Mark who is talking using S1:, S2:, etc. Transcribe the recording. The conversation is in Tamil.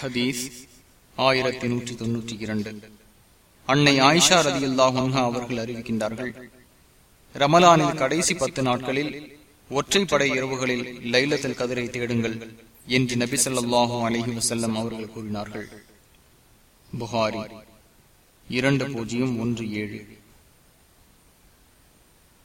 S1: ஹதீஸ் ஆயிரத்தி நூற்றி தொன்னூற்றி இரண்டு. அன்னை ஆயிஷா ரதி அல்லாஹா அவர்கள் அறிவிக்கின்றார்கள் ரமலானில் கடைசி பத்து நாட்களில் ஒற்றைப்படை இரவுகளில் லைலத்தில் கதிரை தேடுங்கள் என்று நபி சொல்லாஹு அலஹி வசல்லம் அவர்கள் கூறினார்கள். புகாரி இரண்டு பூஜ்ஜியம் ஒன்று ஏழு.